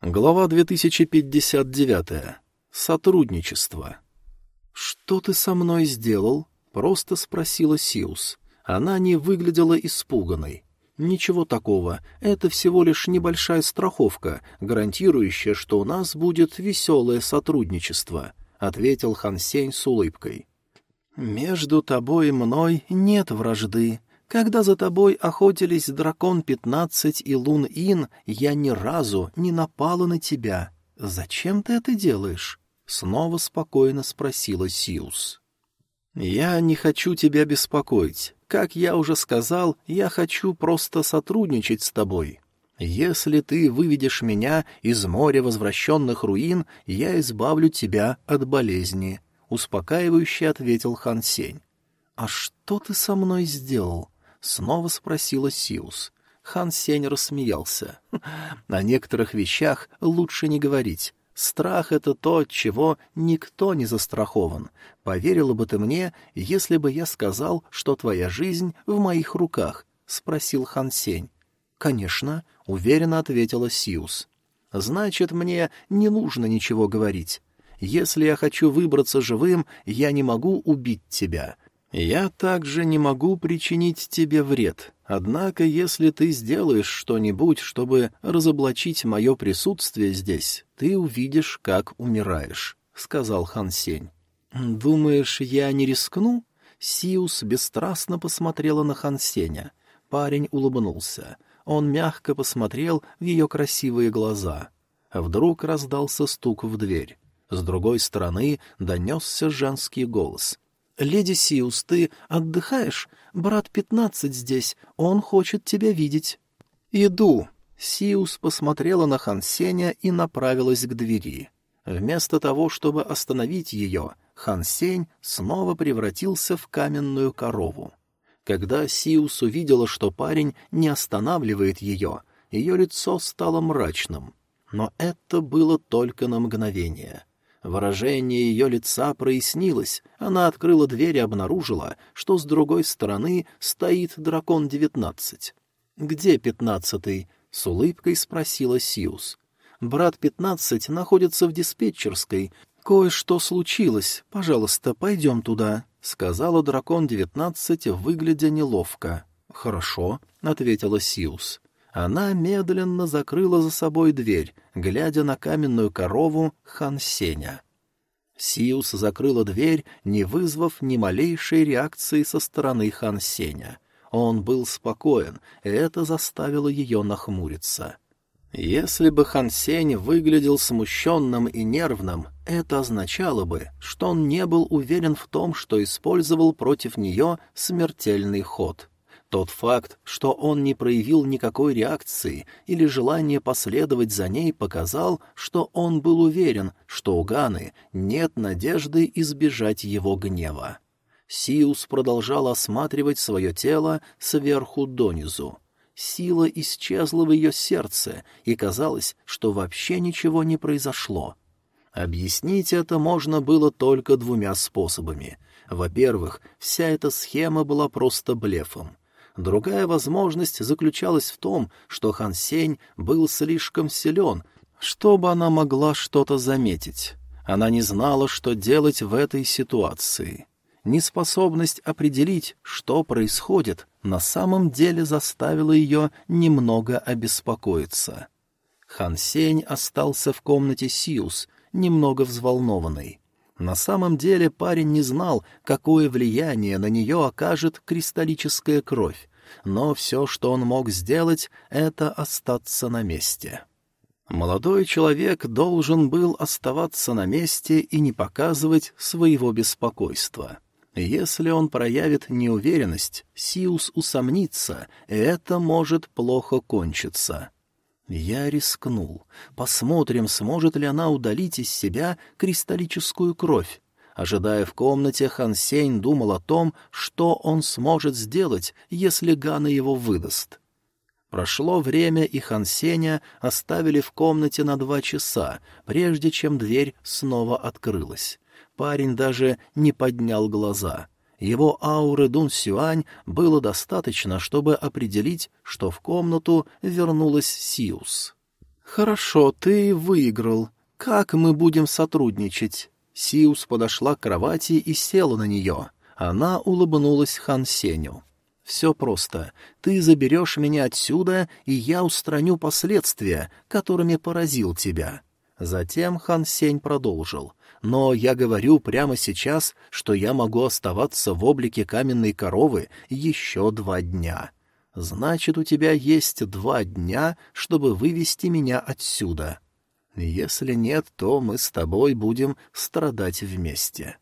Глава 2059. Сотрудничество. «Что ты со мной сделал?» — просто спросила Сиус. Она не выглядела испуганной. «Ничего такого, это всего лишь небольшая страховка, гарантирующая, что у нас будет веселое сотрудничество», — ответил Хан Сень с улыбкой. «Между тобой и мной нет вражды», когда за тобой охотились Дракон-15 и Лун-Ин, я ни разу не напала на тебя. Зачем ты это делаешь?» Снова спокойно спросила Сиус. «Я не хочу тебя беспокоить. Как я уже сказал, я хочу просто сотрудничать с тобой. Если ты выведешь меня из моря возвращенных руин, я избавлю тебя от болезни», — успокаивающе ответил Хан Сень. «А что ты со мной сделал?» — снова спросила Сиус. Хан Сень рассмеялся. «О некоторых вещах лучше не говорить. Страх — это то, от чего никто не застрахован. Поверила бы ты мне, если бы я сказал, что твоя жизнь в моих руках?» — спросил Хан Сень. «Конечно», — уверенно ответила Сиус. «Значит, мне не нужно ничего говорить. Если я хочу выбраться живым, я не могу убить тебя. Я также не могу причинить тебе вред, однако если ты сделаешь что-нибудь, чтобы разоблачить мое присутствие здесь, ты увидишь, как умираешь», — сказал Хан Сень. «Думаешь, я не рискну?» Сиус бесстрастно посмотрела на Хан Сеня. Парень улыбнулся. Он мягко посмотрел в ее красивые глаза. Вдруг раздался стук в дверь. С другой стороны донесся женский голос — «Леди Сиус, ты отдыхаешь? Брат пятнадцать здесь, он хочет тебя видеть». «Иду». Сиус посмотрела на Хансеня и направилась к двери. Вместо того, чтобы остановить ее, Хансень снова превратился в каменную корову. Когда Сиус увидела, что парень не останавливает ее, ее лицо стало мрачным. Но это было только на мгновение. Выражение ее лица прояснилось, она открыла дверь и обнаружила, что с другой стороны стоит дракон девятнадцать. «Где пятнадцатый?» — с улыбкой спросила Сиус. «Брат пятнадцать находится в диспетчерской. Кое-что случилось. Пожалуйста, пойдем туда», — сказала дракон девятнадцать, выглядя неловко. «Хорошо», — ответила Сиус. Она медленно закрыла за собой дверь, глядя на каменную корову Хан Сеня. Сиус закрыла дверь, не вызвав ни малейшей реакции со стороны Хан Сеня. Он был спокоен, и это заставило ее нахмуриться. Если бы Хан Сень выглядел смущенным и нервным, это означало бы, что он не был уверен в том, что использовал против нее смертельный ход. Тот факт, что он не проявил никакой реакции или желания последовать за ней, показал, что он был уверен, что у Ганы нет надежды избежать его гнева. Сиус продолжал осматривать свое тело сверху донизу. Сила исчезла в ее сердце, и казалось, что вообще ничего не произошло. Объяснить это можно было только двумя способами. Во-первых, вся эта схема была просто блефом. Другая возможность заключалась в том, что Хан Сень был слишком силен, чтобы она могла что-то заметить. Она не знала, что делать в этой ситуации. Неспособность определить, что происходит, на самом деле заставила ее немного обеспокоиться. Хан Сень остался в комнате Сиус, немного взволнованный. На самом деле парень не знал, какое влияние на нее окажет кристаллическая кровь, но все, что он мог сделать, это остаться на месте. Молодой человек должен был оставаться на месте и не показывать своего беспокойства. Если он проявит неуверенность, Сиус усомнится, и это может плохо кончиться. Я рискнул. Посмотрим, сможет ли она удалить из себя кристаллическую кровь. Ожидая в комнате, Хан Сень думал о том, что он сможет сделать, если Гана его выдаст. Прошло время, и Хан Сеня оставили в комнате на два часа, прежде чем дверь снова открылась. Парень даже не поднял глаза. Его ауры Дун Сюань было достаточно, чтобы определить, что в комнату вернулась Сиус. «Хорошо, ты выиграл. Как мы будем сотрудничать?» Сиус подошла к кровати и села на нее. Она улыбнулась Хан Сеню. «Все просто. Ты заберешь меня отсюда, и я устраню последствия, которыми поразил тебя». Затем Хан Сень продолжил. «Но я говорю прямо сейчас, что я могу оставаться в облике каменной коровы еще два дня. Значит, у тебя есть два дня, чтобы вывести меня отсюда. Если нет, то мы с тобой будем страдать вместе.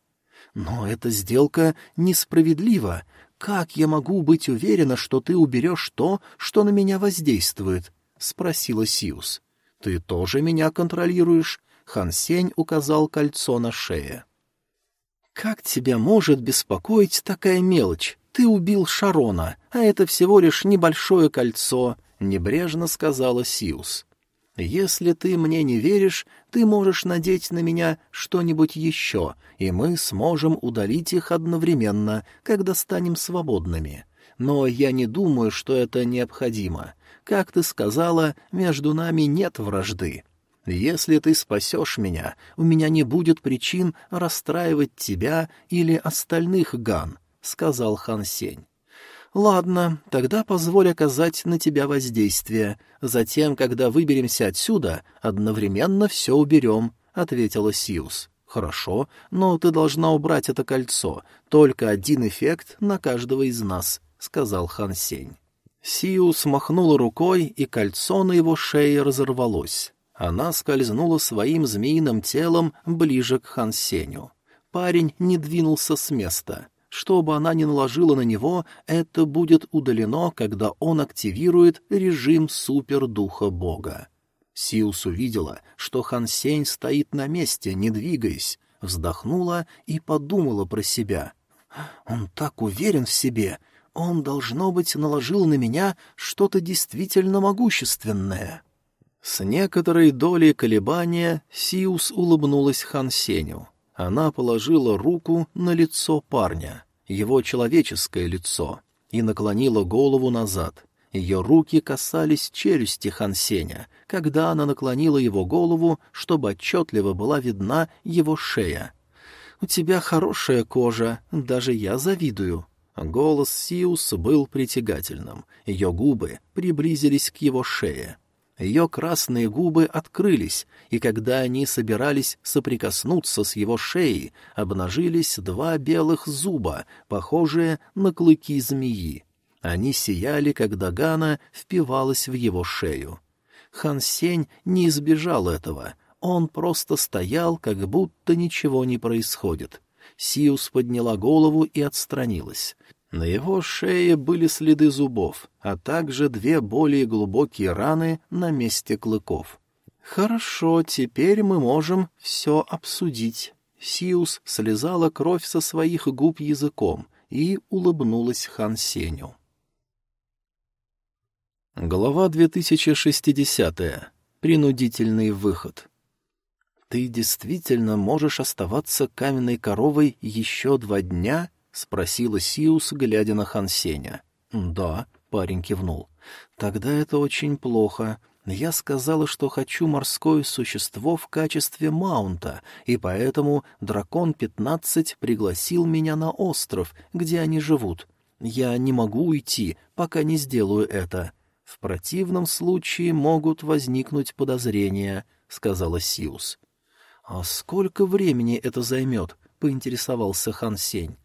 Но эта сделка несправедлива. Как я могу быть уверена, что ты уберешь то, что на меня воздействует? — спросила Сиус. — Ты тоже меня контролируешь? Хан Сень указал кольцо на шее. — Как тебя может беспокоить такая мелочь? Ты убил Шарона, а это всего лишь небольшое кольцо, — небрежно сказала Сиус. Если ты мне не веришь, ты можешь надеть на меня что-нибудь еще, и мы сможем удалить их одновременно, когда станем свободными. Но я не думаю, что это необходимо. Как ты сказала, между нами нет вражды. Если ты спасешь меня, у меня не будет причин расстраивать тебя или остальных Ган сказал Хан Сень. «Ладно, тогда позволь оказать на тебя воздействие. Затем, когда выберемся отсюда, одновременно все уберем», — ответила Сиус. «Хорошо, но ты должна убрать это кольцо. Только один эффект на каждого из нас», — сказал Хан Сень. Сиус махнула рукой, и кольцо на его шее разорвалось. Она скользнула своим змеиным телом ближе к Хан Сеню. Парень не двинулся с места. Что бы она ни наложила на него, это будет удалено, когда он активирует режим супердуха бога. Сиус увидела, что Хан Сень стоит на месте, не двигаясь, вздохнула и подумала про себя. «Он так уверен в себе, он, должно быть, наложил на меня что-то действительно могущественное». С некоторой долей колебания Сиус улыбнулась Хан Сеню. Она положила руку на лицо парня его человеческое лицо, и наклонила голову назад. Ее руки касались челюсти Хансеня, когда она наклонила его голову, чтобы отчетливо была видна его шея. «У тебя хорошая кожа, даже я завидую». Голос Сиус был притягательным, ее губы приблизились к его шее. Ее красные губы открылись, и когда они собирались соприкоснуться с его шеей, обнажились два белых зуба, похожие на клыки змеи. Они сияли, когда Гана впивалась в его шею. Хан Сень не избежал этого. Он просто стоял, как будто ничего не происходит. Сиус подняла голову и отстранилась. На его шее были следы зубов, а также две более глубокие раны на месте клыков. «Хорошо, теперь мы можем все обсудить». Сиус слезала кровь со своих губ языком и улыбнулась Хан Сеню. Глава 2060. Принудительный выход. «Ты действительно можешь оставаться каменной коровой еще два дня?» — спросила Сиус, глядя на Хансеня. «Да», — парень кивнул. «Тогда это очень плохо. Я сказала, что хочу морское существо в качестве маунта, и поэтому дракон-15 пригласил меня на остров, где они живут. Я не могу уйти, пока не сделаю это. В противном случае могут возникнуть подозрения», — сказала Сиус. «А сколько времени это займет?» — поинтересовался Хан Сень.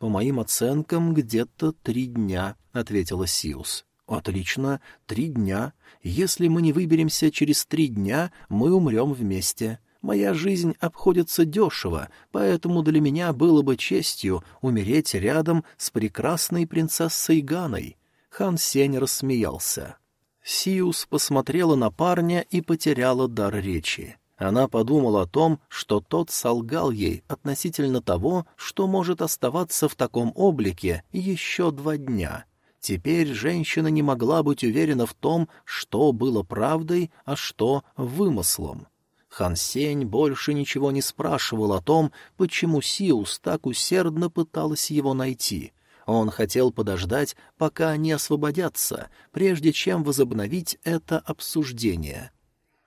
«По моим оценкам, где-то три дня», — ответила Сиус. «Отлично, три дня. Если мы не выберемся через три дня, мы умрем вместе. Моя жизнь обходится дешево, поэтому для меня было бы честью умереть рядом с прекрасной принцессой Ганой». Хан Сень рассмеялся. Сиус посмотрела на парня и потеряла дар речи. Она подумала о том, что тот солгал ей относительно того, что может оставаться в таком облике еще два дня. Теперь женщина не могла быть уверена в том, что было правдой, а что вымыслом. Хан Сень больше ничего не спрашивал о том, почему Сиус так усердно пыталась его найти. Он хотел подождать, пока они освободятся, прежде чем возобновить это обсуждение.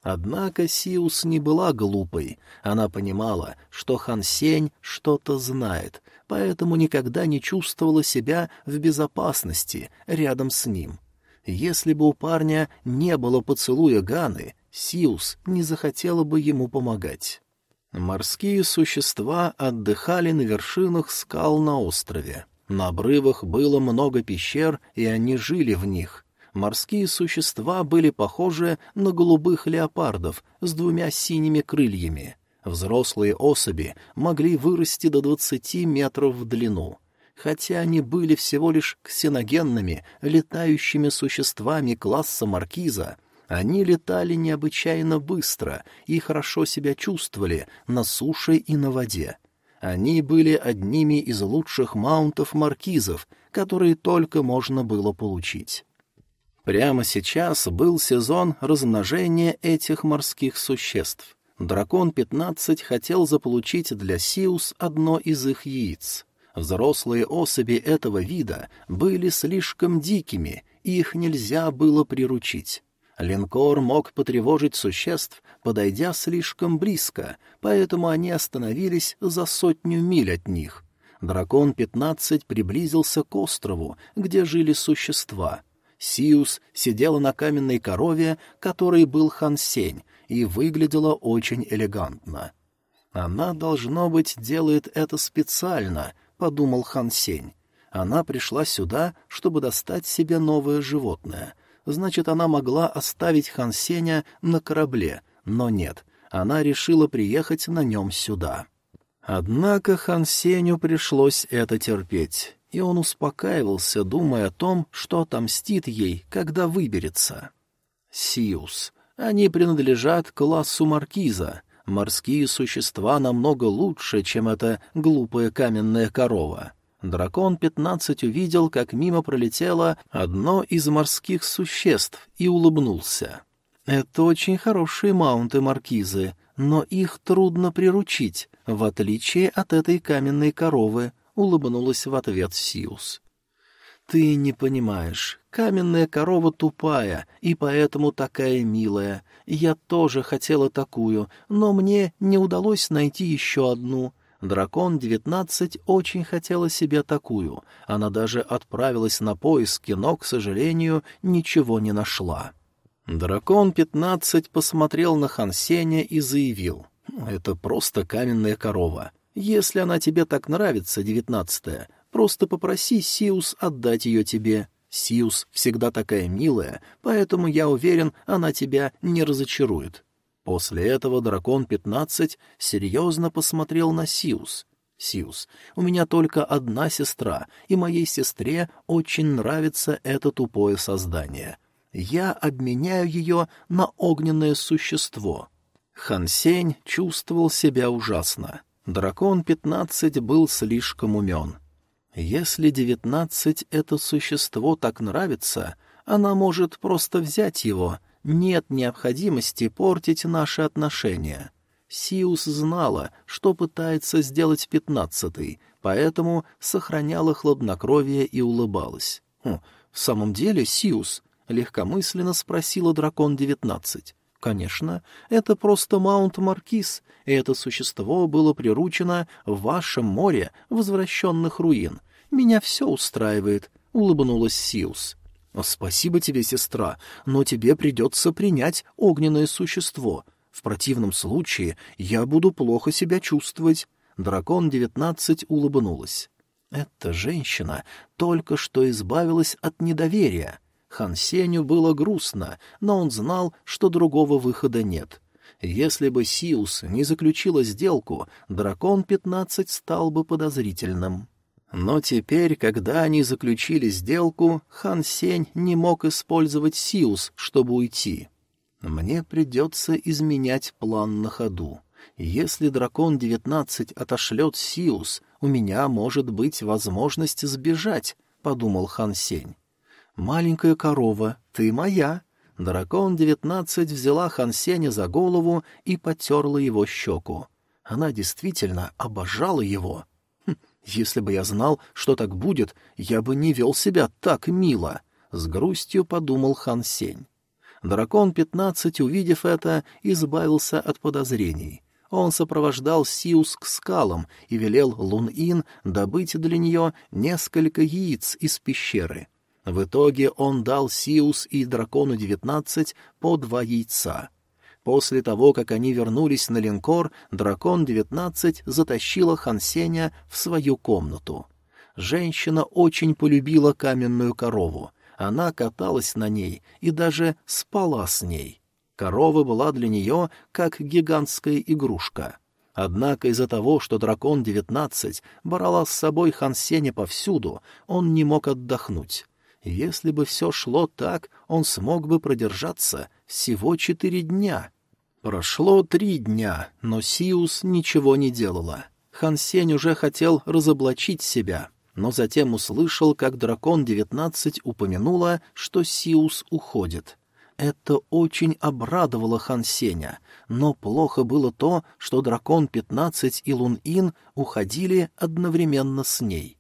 Однако Сиус не была глупой. Она понимала, что Хан Сень что-то знает, поэтому никогда не чувствовала себя в безопасности рядом с ним. Если бы у парня не было поцелуя Ганы, Сиус не захотела бы ему помогать. Морские существа отдыхали на вершинах скал на острове. На обрывах было много пещер, и они жили в них, морские существа были похожи на голубых леопардов с двумя синими крыльями. Взрослые особи могли вырасти до двадцати метров в длину. Хотя они были всего лишь ксеногенными, летающими существами класса маркиза, они летали необычайно быстро и хорошо себя чувствовали на суше и на воде. Они были одними из лучших маунтов маркизов, которые только можно было получить. Прямо сейчас был сезон размножения этих морских существ. Дракон-15 хотел заполучить для Сиус одно из их яиц. Взрослые особи этого вида были слишком дикими, их нельзя было приручить. Линкор мог потревожить существ, подойдя слишком близко, поэтому они остановились за сотню миль от них. Дракон-15 приблизился к острову, где жили существа — Сиус сидела на каменной корове, которой был Хан Сень, и выглядела очень элегантно. «Она, должно быть, делает это специально», — подумал Хан Сень. «Она пришла сюда, чтобы достать себе новое животное. Значит, она могла оставить Хан Сеня на корабле, но нет, она решила приехать на нем сюда». Однако Хан Сеню пришлось это терпеть и он успокаивался, думая о том, что отомстит ей, когда выберется. Сиус. Они принадлежат классу маркиза. Морские существа намного лучше, чем эта глупая каменная корова. Дракон-15 увидел, как мимо пролетело одно из морских существ и улыбнулся. «Это очень хорошие маунты маркизы, но их трудно приручить, в отличие от этой каменной коровы», — улыбнулась в ответ Сиус. «Ты не понимаешь. Каменная корова тупая, и поэтому такая милая. Я тоже хотела такую, но мне не удалось найти еще одну». Дракон-19 очень хотела себе такую. Она даже отправилась на поиски, но, к сожалению, ничего не нашла. Дракон-15 посмотрел на Хансеня и заявил. «Это просто каменная корова. Если она тебе так нравится, девятнадцатая, просто попроси Сиус отдать ее тебе. Сиус всегда такая милая, поэтому я уверен, она тебя не разочарует». После этого дракон-15 серьезно посмотрел на Сиус. «Сиус, у меня только одна сестра, и моей сестре очень нравится это тупое создание. Я обменяю ее на огненное существо». Хансень чувствовал себя ужасно. Дракон пятнадцать был слишком умен. Если девятнадцать это существо так нравится, она может просто взять его. Нет необходимости портить наши отношения. Сиус знала, что пытается сделать пятнадцатый, поэтому сохраняла хладнокровие и улыбалась. «Хм, «В самом деле, Сиус?» — легкомысленно спросила дракон девятнадцать. Конечно, это просто Маунт Маркиз, и это существо было приручено в вашем море возвращенных руин. Меня все устраивает, — улыбнулась Сиус. «Спасибо тебе, сестра, но тебе придется принять огненное существо. В противном случае я буду плохо себя чувствовать». Дракон-19 улыбнулась. «Эта женщина только что избавилась от недоверия. Хан Сеню было грустно, но он знал, что другого выхода нет. Если бы Сиус не заключила сделку, дракон-15 стал бы подозрительным. Но теперь, когда они заключили сделку, Хан Сень не мог использовать Сиус, чтобы уйти. Мне придется изменять план на ходу. Если дракон-19 отошлет Сиус, у меня может быть возможность сбежать, — подумал Хан Сень. «Маленькая корова, ты моя!» Дракон-19 взяла Хансеня за голову и потерла его щеку. Она действительно обожала его. Хм, если бы я знал, что так будет, я бы не вел себя так мило, — с грустью подумал Хан Дракон-15, увидев это, избавился от подозрений. Он сопровождал Сиус к скалам и велел Лун-Ин добыть для нее несколько яиц из пещеры. В итоге он дал Сиус и Дракону-19 по два яйца. После того, как они вернулись на линкор, Дракон-19 затащила Хансеня в свою комнату. Женщина очень полюбила каменную корову. Она каталась на ней и даже спала с ней. Корова была для нее как гигантская игрушка. Однако из-за того, что дракон-19 брала с собой Хансеня повсюду, он не мог отдохнуть. Если бы все шло так, он смог бы продержаться всего четыре дня. Прошло три дня, но Сиус ничего не делала. Хансень уже хотел разоблачить себя, но затем услышал, как дракон-19 упомянула, что Сиус уходит — это очень обрадовало Хан Сеня, но плохо было то, что дракон-15 и Лун-Ин уходили одновременно с ней.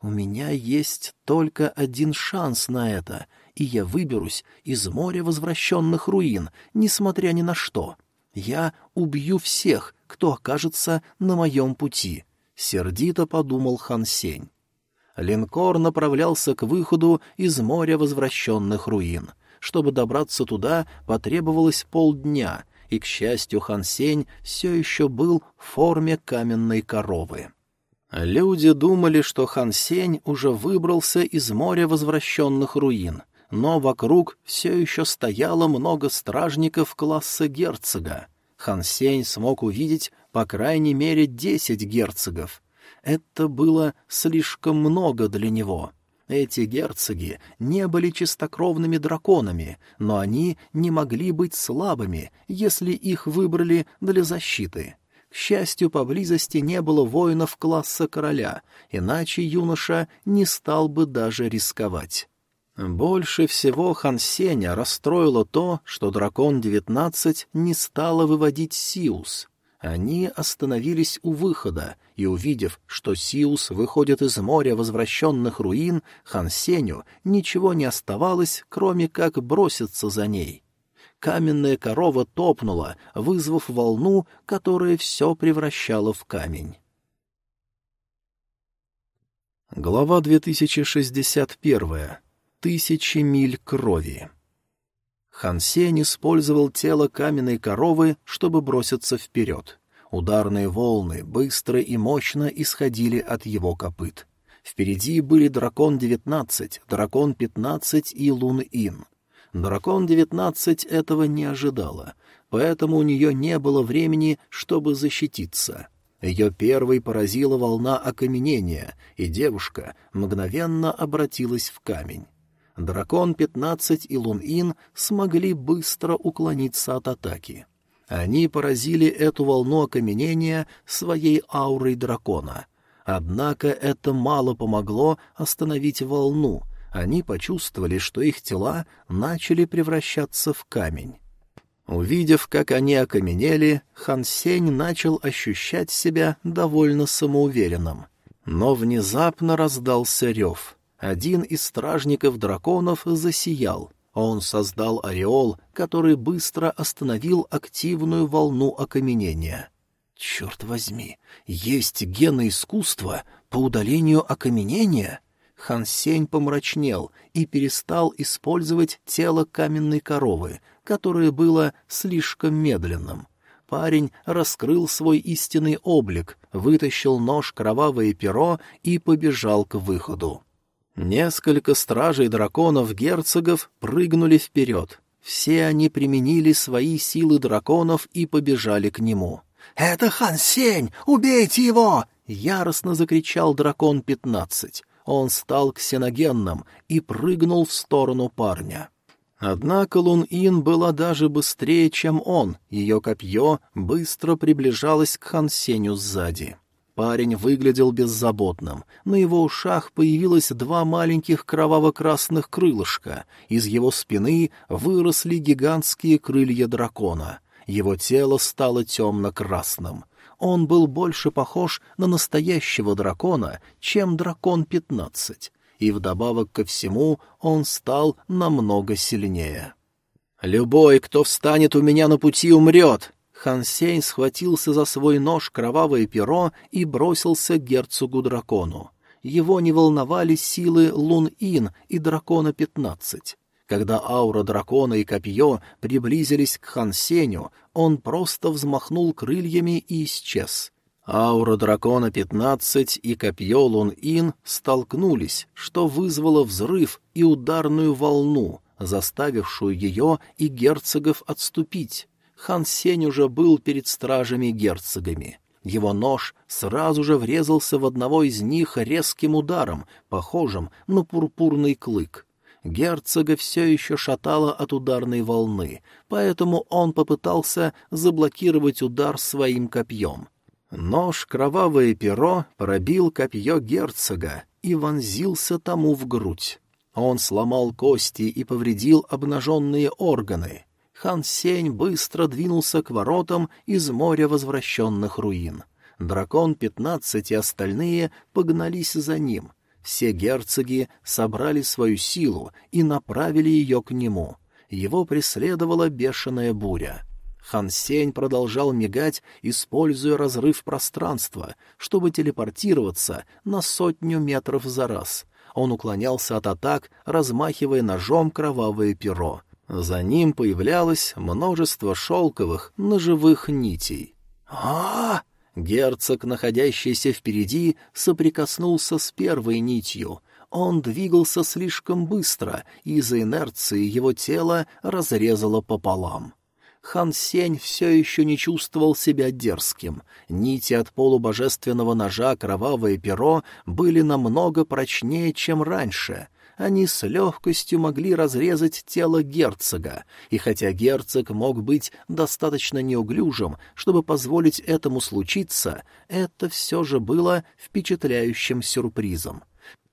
У меня есть только один шанс на это, и я выберусь из моря возвращенных руин, несмотря ни на что. Я убью всех, кто окажется на моем пути, — сердито подумал Хан Сень. Линкор направлялся к выходу из моря возвращенных руин — чтобы добраться туда, потребовалось полдня, и, к счастью, Хан Сень все еще был в форме каменной коровы. Люди думали, что Хан Сень уже выбрался из моря возвращенных руин, но вокруг все еще стояло много стражников класса герцога. Хан Сень смог увидеть по крайней мере десять герцогов. Это было слишком много для него — эти герцоги не были чистокровными драконами, но они не могли быть слабыми, если их выбрали для защиты. Счастью, поблизости не было воинов класса короля, иначе юноша не стал бы даже рисковать. Больше всего Хан Сеня расстроило то, что дракон-19 не стала выводить Сиус. Они остановились у выхода, и, увидев, что Сиус выходит из моря возвращенных руин, Хан Сеню ничего не оставалось, кроме как броситься за ней. Каменная корова топнула, вызвав волну, которая все превращала в камень. Глава 2061. Тысячи миль крови. Хан Сень использовал тело каменной коровы, чтобы броситься вперед. Ударные волны быстро и мощно исходили от его копыт. Впереди были Дракон-19, Дракон-15 и Лун-Ин. Дракон-19 этого не ожидала, поэтому у нее не было времени, чтобы защититься. Ее первой поразила волна окаменения, и девушка мгновенно обратилась в камень. Дракон-15 и Лун-Ин смогли быстро уклониться от атаки. Они поразили эту волну окаменения своей аурой дракона. Однако это мало помогло остановить волну. Они почувствовали, что их тела начали превращаться в камень. Увидев, как они окаменели, Хан Сень начал ощущать себя довольно самоуверенным. Но внезапно раздался рев — один из стражников драконов засиял. Он создал ореол, который быстро остановил активную волну окаменения. «Черт возьми, есть гены искусства по удалению окаменения?» Хан Сень помрачнел и перестал использовать тело каменной коровы, которое было слишком медленным. Парень раскрыл свой истинный облик, вытащил нож кровавое перо и побежал к выходу. Несколько стражей драконов-герцогов прыгнули вперед. Все они применили свои силы драконов и побежали к нему. «Это Хан Сень! Убейте его!» — яростно закричал дракон-15. Он стал ксеногенным и прыгнул в сторону парня. Однако Лун-Ин была даже быстрее, чем он, ее копье быстро приближалось к Хан Сеню сзади. Парень выглядел беззаботным. На его ушах появилось два маленьких кроваво-красных крылышка. Из его спины выросли гигантские крылья дракона. Его тело стало темно-красным. Он был больше похож на настоящего дракона, чем дракон-15. И вдобавок ко всему он стал намного сильнее. «Любой, кто встанет у меня на пути, умрет!» Хан Сень схватился за свой нож кровавое перо и бросился к герцогу-дракону. Его не волновали силы Лун-Ин и Дракона-15. Когда аура дракона и копье приблизились к Хан Сеню, он просто взмахнул крыльями и исчез. Аура дракона 15 и копье Лун-Ин столкнулись, что вызвало взрыв и ударную волну, заставившую ее и герцогов отступить. Хан Сень уже был перед стражами-герцогами. Его нож сразу же врезался в одного из них резким ударом, похожим на пурпурный клык. Герцога все еще шатало от ударной волны, поэтому он попытался заблокировать удар своим копьем. Нож кровавое перо пробил копье герцога и вонзился тому в грудь. Он сломал кости и повредил обнаженные органы. Хан Сень быстро двинулся к воротам из моря возвращенных руин. Дракон пятнадцать и остальные погнались за ним. Все герцоги собрали свою силу и направили ее к нему. Его преследовала бешеная буря. Хан Сень продолжал мигать, используя разрыв пространства, чтобы телепортироваться на сотню метров за раз. Он уклонялся от атак, размахивая ножом кровавое перо — за ним появлялось множество шелковых ножевых нитей. а, Герцог, находящийся впереди, соприкоснулся с первой нитью. Он двигался слишком быстро, и из-за инерции его тело разрезало пополам. Хан Сень все еще не чувствовал себя дерзким. Нити от полубожественного ножа кровавое перо были намного прочнее, чем раньше — они с легкостью могли разрезать тело герцога, и хотя герцог мог быть достаточно неуглюжим, чтобы позволить этому случиться, это все же было впечатляющим сюрпризом.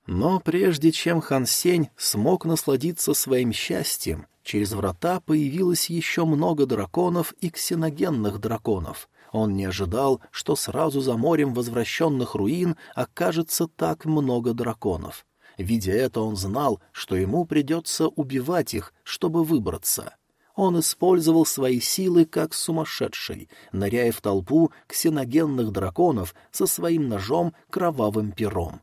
Но прежде чем Хан Сень смог насладиться своим счастьем, через врата появилось еще много драконов и ксеногенных драконов. Он не ожидал, что сразу за морем возвращенных руин окажется так много драконов. Видя это, он знал, что ему придется убивать их, чтобы выбраться. Он использовал свои силы как сумасшедший, ныряя в толпу ксеногенных драконов со своим ножом кровавым пером.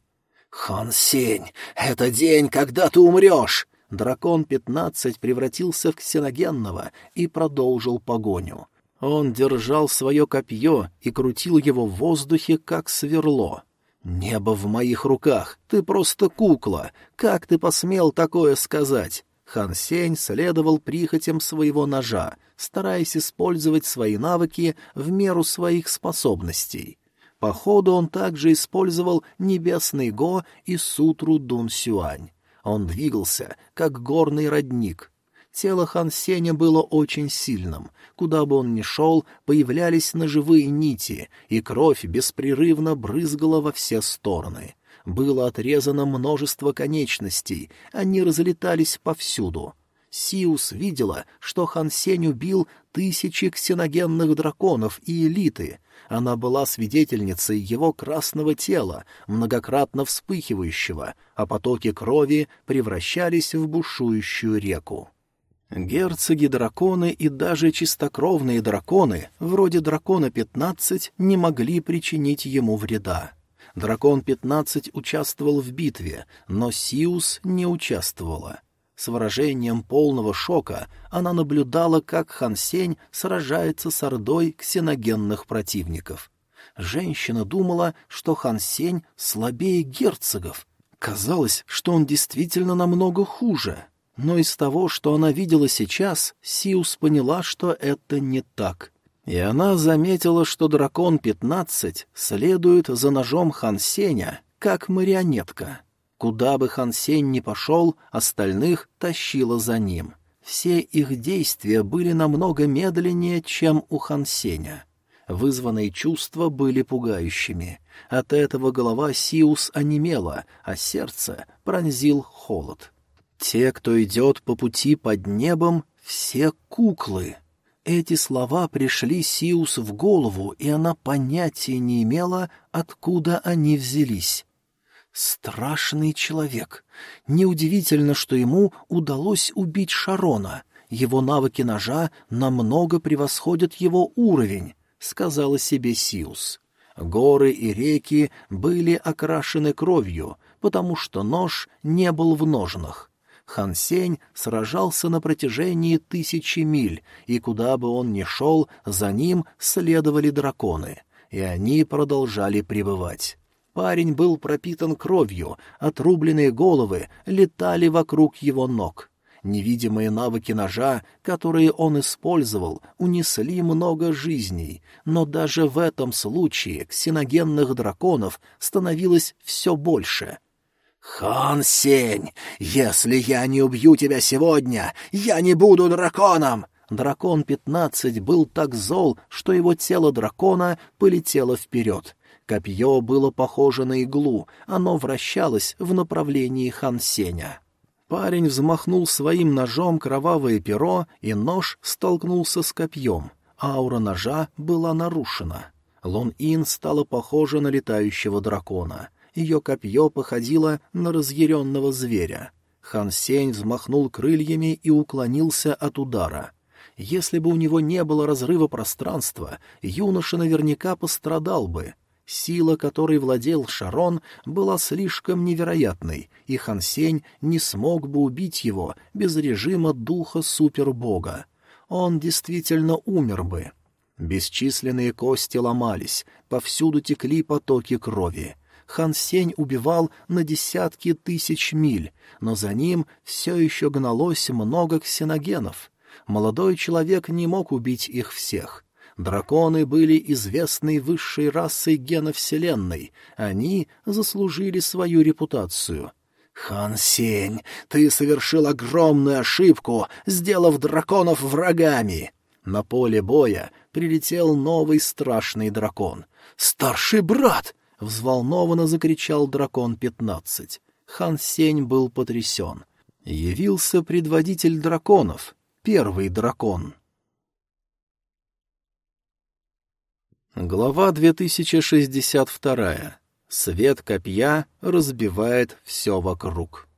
«Хан Сень, это день, когда ты умрешь!» Дракон пятнадцать превратился в ксеногенного и продолжил погоню. Он держал свое копье и крутил его в воздухе, как сверло. «Небо в моих руках! Ты просто кукла! Как ты посмел такое сказать?» Хан Сень следовал прихотям своего ножа, стараясь использовать свои навыки в меру своих способностей. Походу он также использовал небесный Го и сутру Дун Сюань. Он двигался, как горный родник, Тело Хан Сеня было очень сильным. Куда бы он ни шел, появлялись ножевые нити, и кровь беспрерывно брызгала во все стороны. Было отрезано множество конечностей, они разлетались повсюду. Сиус видела, что Хан Сень убил тысячи ксеногенных драконов и элиты. Она была свидетельницей его красного тела, многократно вспыхивающего, а потоки крови превращались в бушующую реку. Герцоги-драконы и даже чистокровные драконы, вроде дракона-15, не могли причинить ему вреда. Дракон-15 участвовал в битве, но Сиус не участвовала. С выражением полного шока она наблюдала, как Хансень сражается с ордой ксеногенных противников. Женщина думала, что Хансень слабее герцогов. Казалось, что он действительно намного хуже. Но из того, что она видела сейчас, Сиус поняла, что это не так. И она заметила, что дракон-15 следует за ножом Хансеня, как марионетка. Куда бы Хансень ни пошел, остальных тащила за ним. Все их действия были намного медленнее, чем у Хансеня. Вызванные чувства были пугающими. От этого голова Сиус онемела, а сердце пронзил холод. Те, кто идет по пути под небом, все куклы. Эти слова пришли Сиус в голову, и она понятия не имела, откуда они взялись. Страшный человек. Неудивительно, что ему удалось убить Шарона. его навыки ножа намного превосходят его уровень, — сказала себе Сиус. Горы и реки были окрашены кровью, потому что нож не был в ножнах. Хан Сень сражался на протяжении тысячи миль, и куда бы он ни шел, за ним следовали драконы, и они продолжали пребывать. Парень был пропитан кровью, отрубленные головы летали вокруг его ног. Невидимые навыки ножа, которые он использовал, унесли много жизней, но даже в этом случае ксеногенных драконов становилось все больше. «Хан Сень, если я не убью тебя сегодня, я не буду драконом!» Дракон-15 был так зол, что его тело дракона полетело вперед. Копье было похоже на иглу, оно вращалось в направлении Хан Сеня. Парень взмахнул своим ножом кровавое перо, и нож столкнулся с копьем. Аура ножа была нарушена. Лон-Ин стала похожа на летающего дракона. Ее копье походило на разъяренного зверя. Хан Сень взмахнул крыльями и уклонился от удара. Если бы у него не было разрыва пространства, юноша наверняка пострадал бы. Сила, которой владел Шарон, была слишком невероятной, и Хансень не смог бы убить его без режима духа супербога. Он действительно умер бы. Бесчисленные кости ломались, повсюду текли потоки крови. Хан Сень убивал на десятки тысяч миль, но за ним все еще гналось много ксеногенов. Молодой человек не мог убить их всех. Драконы были известной высшей расой гена Вселенной. Они заслужили свою репутацию. «Хан Сень, ты совершил огромную ошибку, сделав драконов врагами!» На поле боя прилетел новый страшный дракон. «Старший брат!» — взволнованно закричал дракон-15. Хан Сень был потрясен. Явился предводитель драконов, первый дракон. Глава 2062. Свет копья разбивает все вокруг.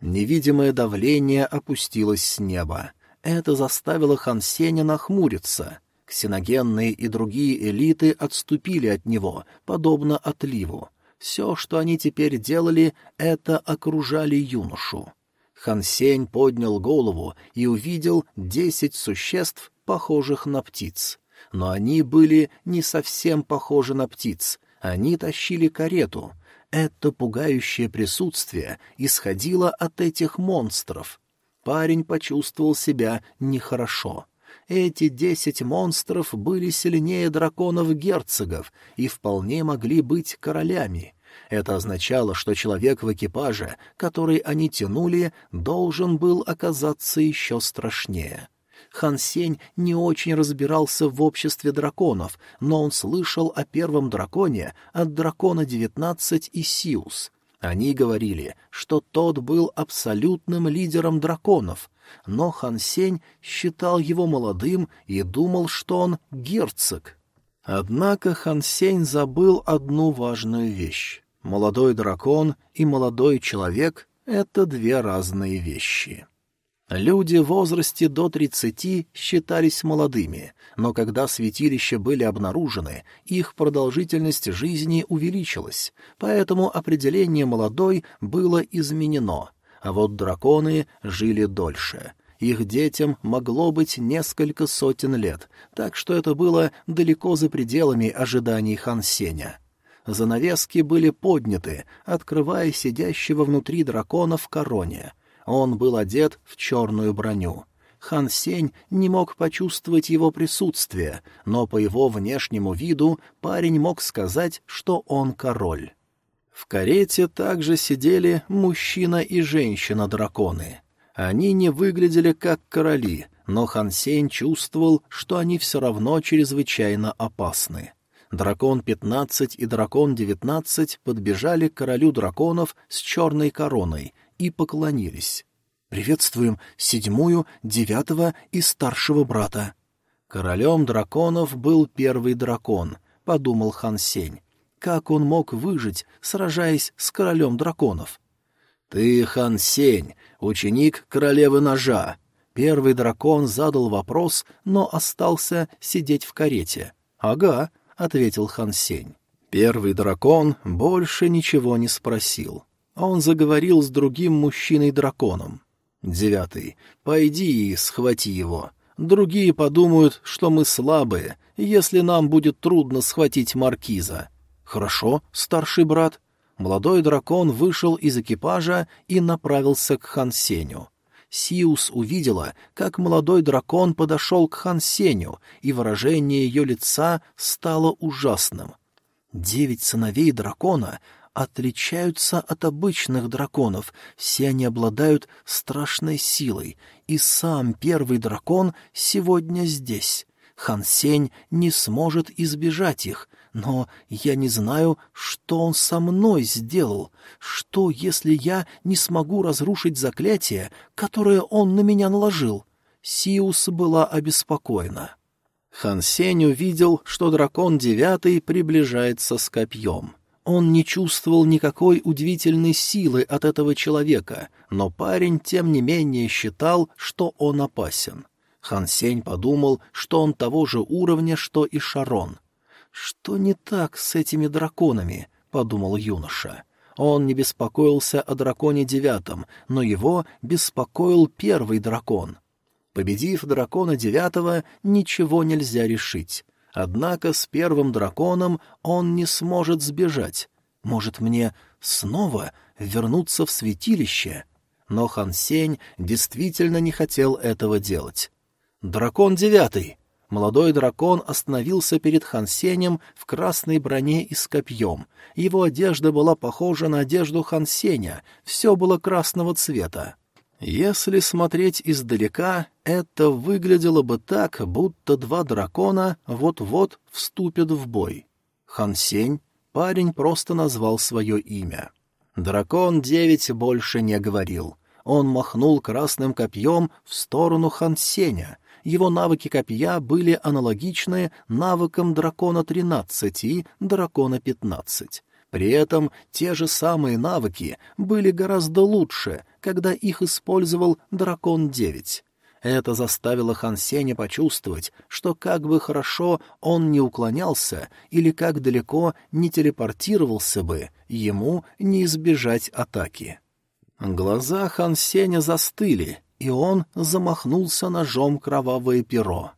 Невидимое давление опустилось с неба. Это заставило Хансеня нахмуриться. Ксеногенные и другие элиты отступили от него, подобно отливу. Все, что они теперь делали, это окружали юношу. Хансень поднял голову и увидел десять существ, похожих на птиц но они были не совсем похожи на птиц. Они тащили карету. Это пугающее присутствие исходило от этих монстров. Парень почувствовал себя нехорошо. Эти десять монстров были сильнее драконов-герцогов и вполне могли быть королями. Это означало, что человек в экипаже, который они тянули, должен был оказаться еще страшнее. Хан Сень не очень разбирался в обществе драконов, но он слышал о первом драконе от дракона девятнадцать и Сиус. Они говорили, что тот был абсолютным лидером драконов, но Хан Сень считал его молодым и думал, что он герцог. Однако Хан Сень забыл одну важную вещь. Молодой дракон и молодой человек — это две разные вещи. Люди в возрасте до тридцати считались молодыми, но когда святилища были обнаружены, их продолжительность жизни увеличилась, поэтому определение «молодой» было изменено, а вот драконы жили дольше. Их детям могло быть несколько сотен лет, так что это было далеко за пределами ожиданий Хансеня. Занавески были подняты, открывая сидящего внутри дракона в короне — он был одет в черную броню. Хан Сень не мог почувствовать его присутствие, но по его внешнему виду парень мог сказать, что он король. В карете также сидели мужчина и женщина-драконы. Они не выглядели как короли, но Хан Сень чувствовал, что они все равно чрезвычайно опасны. Дракон-15 и Дракон-19 подбежали к королю драконов с черной короной и поклонились. «Приветствуем седьмую, девятого и старшего брата». Королем драконов был первый дракон, — подумал Хан Сень. Как он мог выжить, сражаясь с королем драконов? — Ты, Хан Сень, ученик королевы ножа. Первый дракон задал вопрос, но остался сидеть в карете. «Ага», — ответил Хан Сень. Первый дракон больше ничего не спросил. Он заговорил с другим мужчиной-драконом. Девятый. «Пойди и схвати его. Другие подумают, что мы слабые, если нам будет трудно схватить маркиза». «Хорошо, старший брат». Молодой дракон вышел из экипажа и направился к Хан Сеню. Сиус увидела, как молодой дракон подошел к Хан Сеню, и выражение ее лица стало ужасным. Девять сыновей дракона отличаются от обычных драконов, все они обладают страшной силой, и сам первый дракон сегодня здесь. Хан Сень не сможет избежать их, но я не знаю, что он со мной сделал. Что, если я не смогу разрушить заклятие, которое он на меня наложил? Сиус была обеспокоена. Хан Сень увидел, что дракон девятый приближается с копьем. Он не чувствовал никакой удивительной силы от этого человека, но парень, тем не менее, считал, что он опасен. Хан Сень подумал, что он того же уровня, что и Шарон. «Что не так с этими драконами?» — подумал юноша. Он не беспокоился о драконе девятом, но его беспокоил первый дракон. Победив дракона девятого, ничего нельзя решить. Однако с первым драконом он не сможет сбежать. Может, мне снова вернуться в святилище? Но Хан Сень действительно не хотел этого делать. «Дракон девятый!» Молодой дракон остановился перед Хансенем в красной броне и с копьем. Его одежда была похожа на одежду Хансеня, все было красного цвета. Если смотреть издалека, это выглядело бы так, будто два дракона вот-вот вступят в бой. Хансень, парень просто назвал свое имя. Дракон девять больше не говорил. Он махнул красным копьем в сторону Хансеня — его навыки копья были аналогичны навыкам дракона 13 и дракона 15. При этом те же самые навыки были гораздо лучше, когда их использовал дракон 9. Это заставило Хан Сеня почувствовать, что как бы хорошо он не уклонялся или как далеко не телепортировался бы, ему не избежать атаки. Глаза Хан Сеня застыли, и он замахнулся ножом кровавое перо.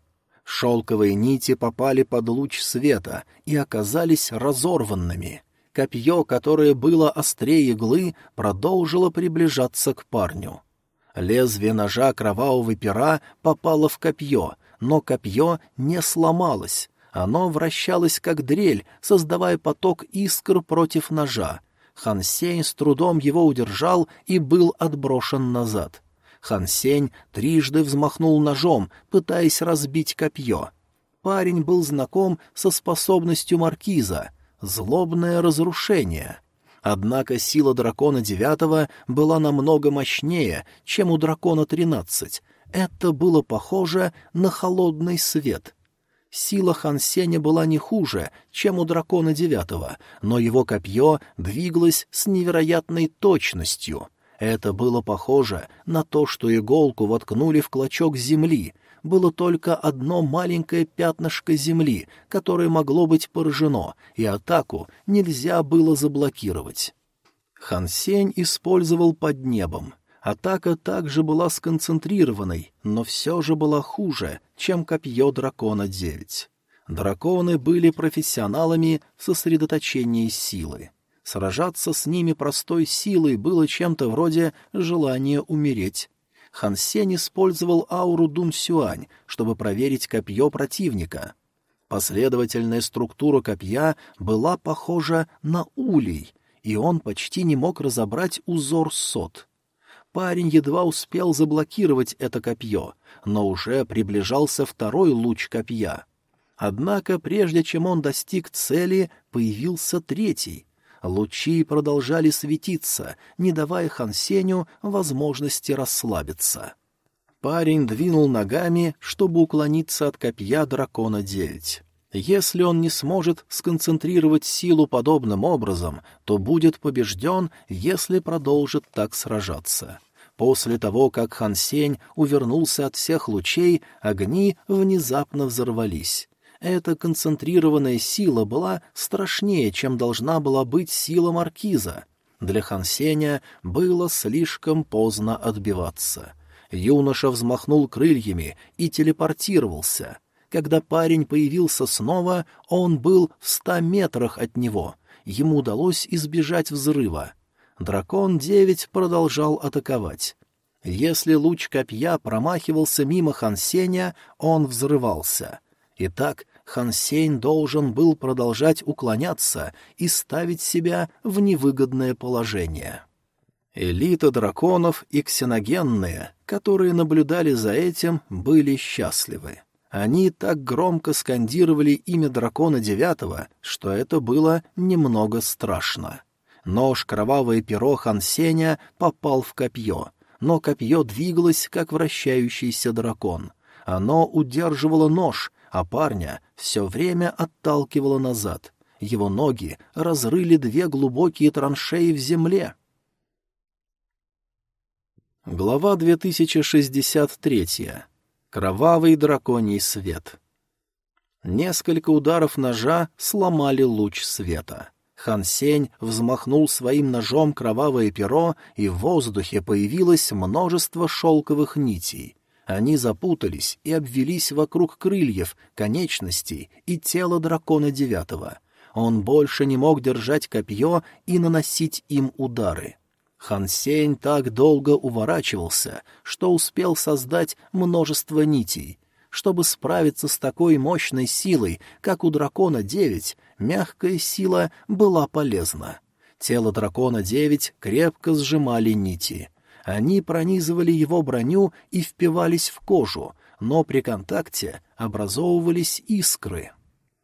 Шелковые нити попали под луч света и оказались разорванными. Копье, которое было острее иглы, продолжило приближаться к парню. Лезвие ножа кровавого пера попало в копье, но копье не сломалось. Оно вращалось как дрель, создавая поток искр против ножа. Хан Сень с трудом его удержал и был отброшен назад. Хан Сень трижды взмахнул ножом, пытаясь разбить копье. Парень был знаком со способностью маркиза — злобное разрушение. Однако сила дракона девятого была намного мощнее, чем у дракона тринадцать. Это было похоже на холодный свет. Сила Хан Сеня была не хуже, чем у дракона девятого, но его копье двигалось с невероятной точностью — это было похоже на то, что иголку воткнули в клочок земли. Было только одно маленькое пятнышко земли, которое могло быть поражено, и атаку нельзя было заблокировать. Хансень использовал под небом. Атака также была сконцентрированной, но все же была хуже, чем копье дракона-9. Драконы были профессионалами в сосредоточении силы. Сражаться с ними простой силой было чем-то вроде желания умереть. Хан Сень использовал ауру Дун Сюань, чтобы проверить копье противника. Последовательная структура копья была похожа на улей, и он почти не мог разобрать узор сот. Парень едва успел заблокировать это копье, но уже приближался второй луч копья. Однако, прежде чем он достиг цели, появился третий. Лучи продолжали светиться, не давая Хансеню возможности расслабиться. Парень двинул ногами, чтобы уклониться от копья дракона девять. Если он не сможет сконцентрировать силу подобным образом, то будет побежден, если продолжит так сражаться. После того, как Хан Сень увернулся от всех лучей, огни внезапно взорвались. Эта концентрированная сила была страшнее, чем должна была быть сила маркиза. Для Хан Сеня было слишком поздно отбиваться. Юноша взмахнул крыльями и телепортировался. Когда парень появился снова, он был в ста метрах от него. Ему удалось избежать взрыва. Дракон-9 продолжал атаковать. Если луч копья промахивался мимо Хансеня, он взрывался. Итак, Хансень должен был продолжать уклоняться и ставить себя в невыгодное положение. Элита драконов и ксеногенные, которые наблюдали за этим, были счастливы. Они так громко скандировали имя дракона девятого, что это было немного страшно. Нож кровавое перо Хансеня попал в копье, но копье двигалось, как вращающийся дракон. Оно удерживало нож, а парня все время отталкивало назад. Его ноги разрыли две глубокие траншеи в земле. Глава 2063. Кровавый драконий свет. Несколько ударов ножа сломали луч света. Хан Сень взмахнул своим ножом кровавое перо, и в воздухе появилось множество шелковых нитей. Они запутались и обвелись вокруг крыльев, конечностей и тела дракона девятого. Он больше не мог держать копье и наносить им удары. Хан Сень так долго уворачивался, что успел создать множество нитей. Чтобы справиться с такой мощной силой, как у дракона девять, мягкая сила была полезна. Тело дракона-9 крепко сжимали нити. Они пронизывали его броню и впивались в кожу, но при контакте образовывались искры.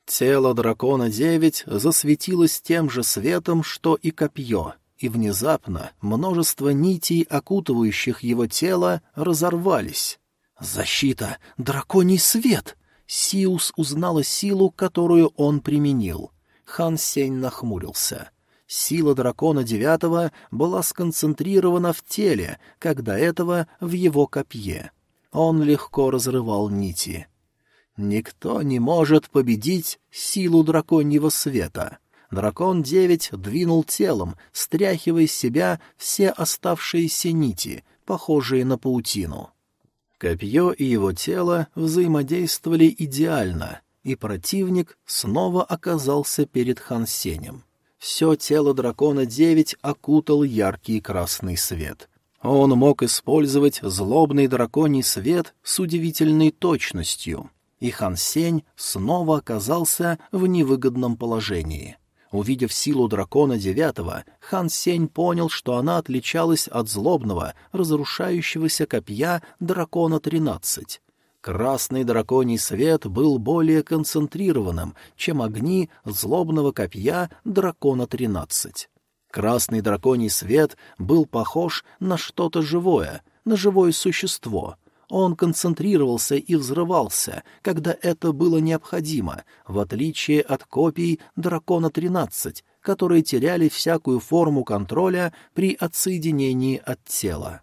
Тело дракона-9 засветилось тем же светом, что и копье, и внезапно множество нитей, окутывающих его тело, разорвались. «Защита! Драконий свет!» Сиус узнала силу, которую он применил. Хан Сень нахмурился. Сила дракона девятого была сконцентрирована в теле, как до этого в его копье. Он легко разрывал нити. Никто не может победить силу драконьего света. Дракон девять двинул телом, стряхивая с себя все оставшиеся нити, похожие на паутину. Копье и его тело взаимодействовали идеально, и противник снова оказался перед Хансенем. Все тело дракона-9 окутал яркий красный свет. Он мог использовать злобный драконий свет с удивительной точностью, и Хансень снова оказался в невыгодном положении. Увидев силу дракона девятого, хан Сень понял, что она отличалась от злобного, разрушающегося копья дракона тринадцать. Красный драконий свет был более концентрированным, чем огни злобного копья дракона тринадцать. Красный драконий свет был похож на что-то живое, на живое существо, он концентрировался и взрывался, когда это было необходимо, в отличие от копий «Дракона-13», которые теряли всякую форму контроля при отсоединении от тела.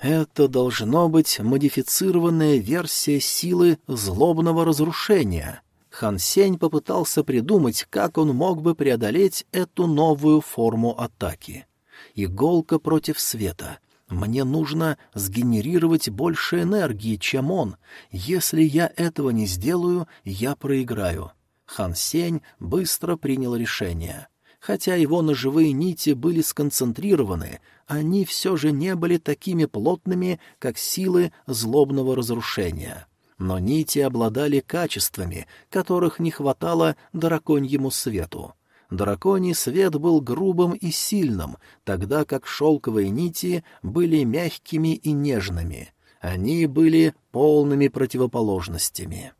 Это должно быть модифицированная версия силы злобного разрушения. Хан Сень попытался придумать, как он мог бы преодолеть эту новую форму атаки. Иголка против света, мне нужно сгенерировать больше энергии, чем он. Если я этого не сделаю, я проиграю. Хан Сень быстро принял решение. Хотя его ножевые нити были сконцентрированы, они все же не были такими плотными, как силы злобного разрушения. Но нити обладали качествами, которых не хватало драконьему свету. Драконий свет был грубым и сильным, тогда как шелковые нити были мягкими и нежными. Они были полными противоположностями.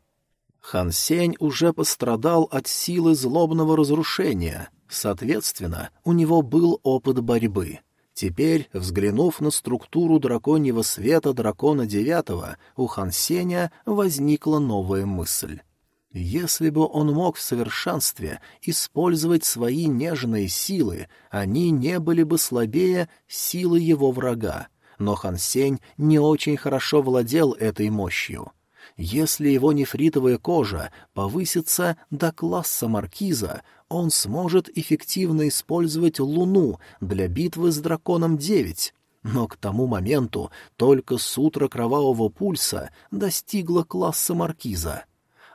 Хансень уже пострадал от силы злобного разрушения, соответственно, у него был опыт борьбы. Теперь, взглянув на структуру драконьего света дракона девятого, у Хансеня возникла новая мысль. Если бы он мог в совершенстве использовать свои нежные силы, они не были бы слабее силы его врага. но Хан Сень не очень хорошо владел этой мощью. Если его нефритовая кожа повысится до класса маркиза, он сможет эффективно использовать Луну для битвы с драконом 9. Но к тому моменту только сутра кровавого пульса достигла класса маркиза.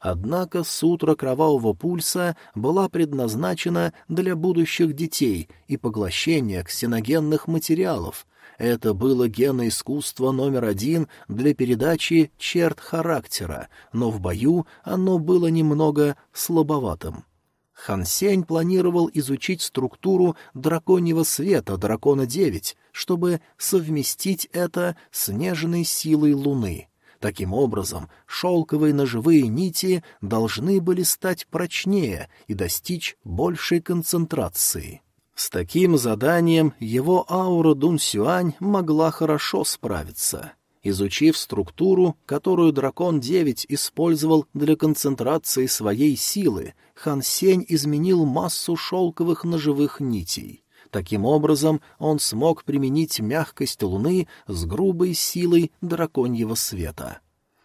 Однако сутра кровавого пульса была предназначена для будущих детей и поглощения ксеногенных материалов, это было геноискусство номер один для передачи черт характера, но в бою оно было немного слабоватым. Хан Сень планировал изучить структуру драконьего света Дракона-9, чтобы совместить это с нежной силой Луны. Таким образом, шелковые ножевые нити должны были стать прочнее и достичь большей концентрации. С таким заданием его аура Дун Сюань могла хорошо справиться. Изучив структуру, которую Дракон-9 использовал для концентрации своей силы, Хан Сень изменил массу шелковых ножевых нитей. Таким образом, он смог применить мягкость Луны с грубой силой драконьего света.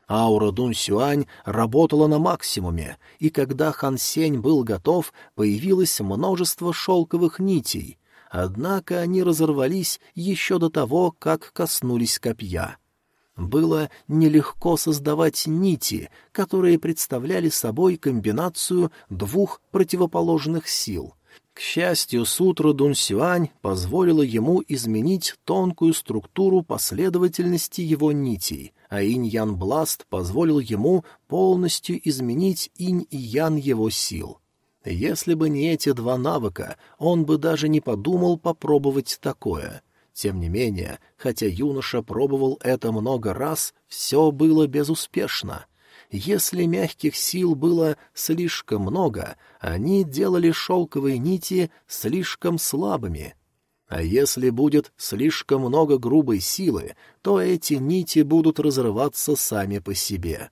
Аура Дун Сюань работала на максимуме, и когда Хан Сень был готов, появилось множество шелковых нитей. Однако они разорвались еще до того, как коснулись копья. Было нелегко создавать нити, которые представляли собой комбинацию двух противоположных сил. К счастью, сутра Дун Сюань позволила ему изменить тонкую структуру последовательности его нитей, а инь-ян Бласт позволил ему полностью изменить инь и ян его сил. Если бы не эти два навыка, он бы даже не подумал попробовать такое. Тем не менее, хотя юноша пробовал это много раз, все было безуспешно. Если мягких сил было слишком много, они делали шелковые нити слишком слабыми — а если будет слишком много грубой силы, то эти нити будут разрываться сами по себе.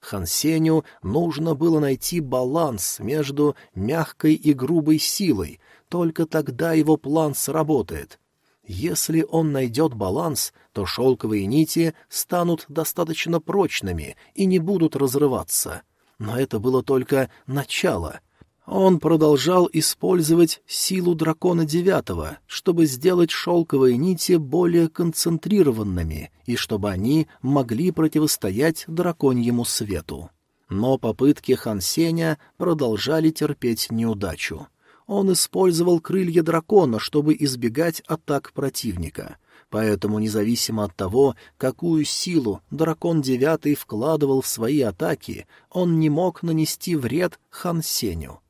Хансеню нужно было найти баланс между мягкой и грубой силой, только тогда его план сработает. Если он найдет баланс, то шелковые нити станут достаточно прочными и не будут разрываться. Но это было только начало — он продолжал использовать силу дракона девятого, чтобы сделать шелковые нити более концентрированными и чтобы они могли противостоять драконьему свету. Но попытки Хансеня продолжали терпеть неудачу. Он использовал крылья дракона, чтобы избегать атак противника. Поэтому, независимо от того, какую силу дракон девятый вкладывал в свои атаки, он не мог нанести вред Хансеню.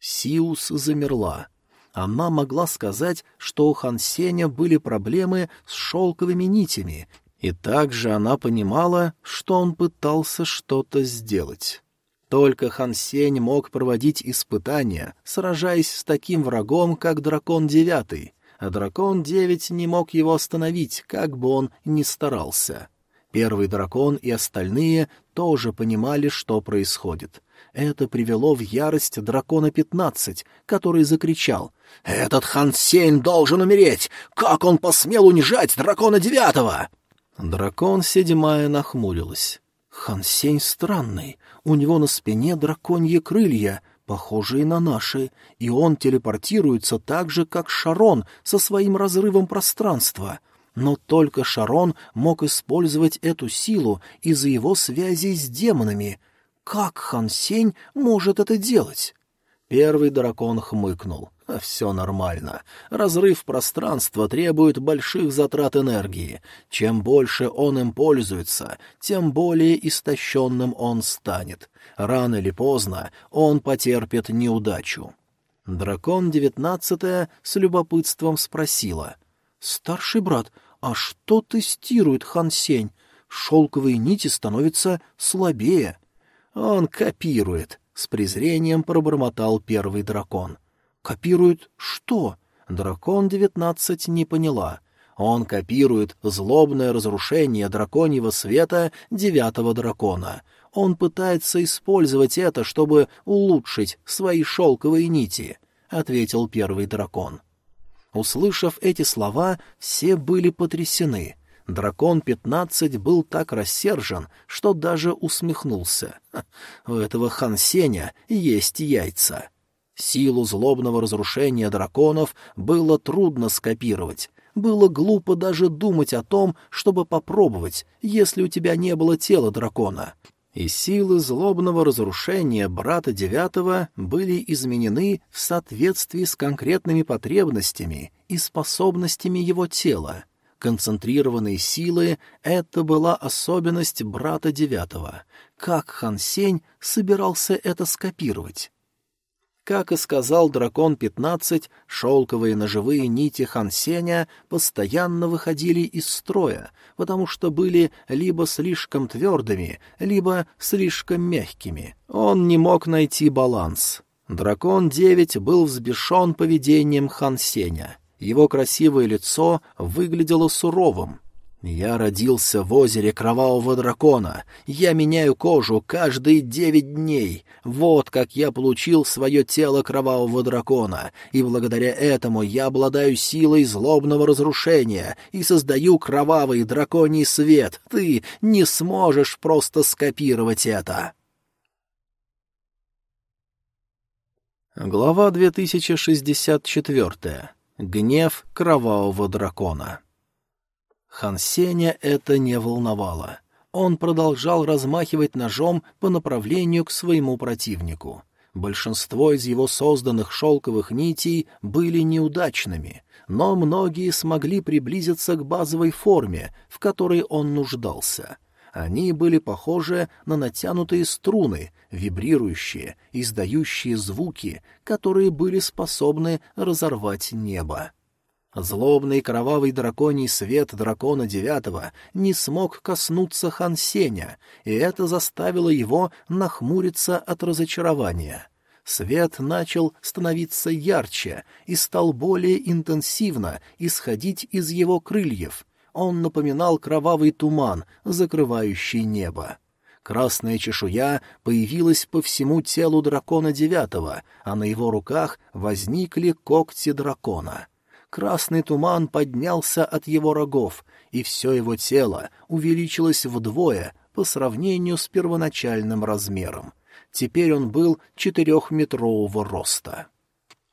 Сиус замерла. Она могла сказать, что у Хан Сеня были проблемы с шелковыми нитями, и также она понимала, что он пытался что-то сделать. Только Хан Сень мог проводить испытания, сражаясь с таким врагом, как Дракон Девятый, а Дракон Девять не мог его остановить, как бы он ни старался. Первый дракон и остальные тоже понимали, что происходит. Это привело в ярость дракона пятнадцать, который закричал «Этот Хан Сень должен умереть! Как он посмел унижать дракона девятого?» Дракон седьмая нахмурилась. «Хан Сень странный, у него на спине драконьи крылья, похожие на наши, и он телепортируется так же, как Шарон со своим разрывом пространства». Но только Шарон мог использовать эту силу из-за его связи с демонами. Как Хан Сень может это делать? Первый дракон хмыкнул. Все нормально. Разрыв пространства требует больших затрат энергии. Чем больше он им пользуется, тем более истощенным он станет. Рано или поздно он потерпит неудачу. Дракон девятнадцатая с любопытством спросила. «Старший брат, а что тестирует Хан Сень? Шелковые нити становятся слабее». «Он копирует», — с презрением пробормотал первый дракон. «Копирует что?» Дракон девятнадцать не поняла. Он копирует злобное разрушение драконьего света девятого дракона. Он пытается использовать это, чтобы улучшить свои шелковые нити, — ответил первый дракон. Услышав эти слова, все были потрясены. Дракон-15 был так рассержен, что даже усмехнулся. У этого Хансеня есть яйца. Силу злобного разрушения драконов было трудно скопировать. Было глупо даже думать о том, чтобы попробовать, если у тебя не было тела дракона. И силы злобного разрушения брата девятого были изменены в соответствии с конкретными потребностями и способностями его тела. Концентрированные силы — это была особенность брата девятого. Как Хан Сень собирался это скопировать? Как и сказал дракон-15, шелковые ножевые нити Хансеня постоянно выходили из строя, потому что были либо слишком твердыми, либо слишком мягкими. Он не мог найти баланс. Дракон-9 был взбешен поведением Хансеня. Его красивое лицо выглядело суровым. «Я родился в озере Кровавого Дракона. Я меняю кожу каждые девять дней. Вот как я получил свое тело Кровавого Дракона, и благодаря этому я обладаю силой злобного разрушения и создаю кровавый драконий свет. Ты не сможешь просто скопировать это». Глава 2064. Гнев Кровавого Дракона. Хансеня это не волновало. Он продолжал размахивать ножом по направлению к своему противнику. Большинство из его созданных шелковых нитей были неудачными, но многие смогли приблизиться к базовой форме, в которой он нуждался. Они были похожи на натянутые струны, вибрирующие, издающие звуки, которые были способны разорвать небо. Злобный кровавый драконий свет дракона девятого не смог коснуться Хан Сеня, и это заставило его нахмуриться от разочарования. Свет начал становиться ярче и стал более интенсивно исходить из его крыльев. Он напоминал кровавый туман, закрывающий небо. Красная чешуя появилась по всему телу дракона девятого, а на его руках возникли когти дракона — красный туман поднялся от его рогов, и все его тело увеличилось вдвое по сравнению с первоначальным размером. Теперь он был четырехметрового роста.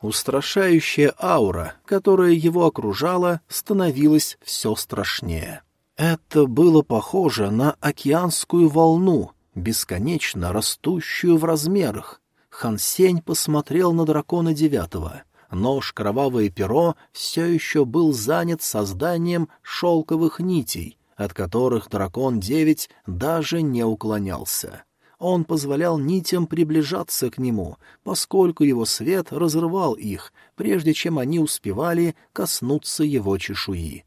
Устрашающая аура, которая его окружала, становилась все страшнее. Это было похоже на океанскую волну, бесконечно растущую в размерах. Хансень посмотрел на дракона девятого — Нож кровавое перо все еще был занят созданием шелковых нитей, от которых дракон-9 даже не уклонялся. Он позволял нитям приближаться к нему, поскольку его свет разрывал их, прежде чем они успевали коснуться его чешуи.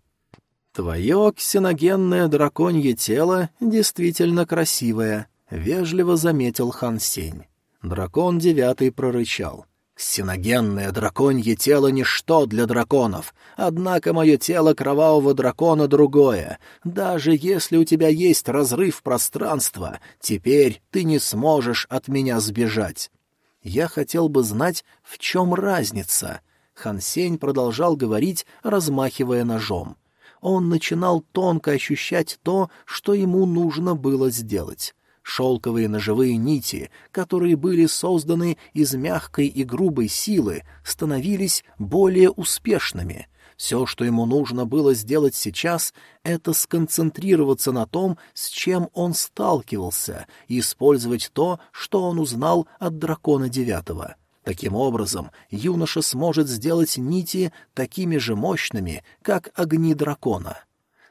«Твое ксеногенное драконье тело действительно красивое», — вежливо заметил Хан Сень. Дракон девятый прорычал. Синогенное драконье тело — ничто для драконов, однако мое тело кровавого дракона другое. Даже если у тебя есть разрыв пространства, теперь ты не сможешь от меня сбежать. Я хотел бы знать, в чем разница. Хансень продолжал говорить, размахивая ножом. Он начинал тонко ощущать то, что ему нужно было сделать. Шелковые ножевые нити, которые были созданы из мягкой и грубой силы, становились более успешными. Все, что ему нужно было сделать сейчас, это сконцентрироваться на том, с чем он сталкивался, и использовать то, что он узнал от дракона девятого. Таким образом, юноша сможет сделать нити такими же мощными, как огни дракона.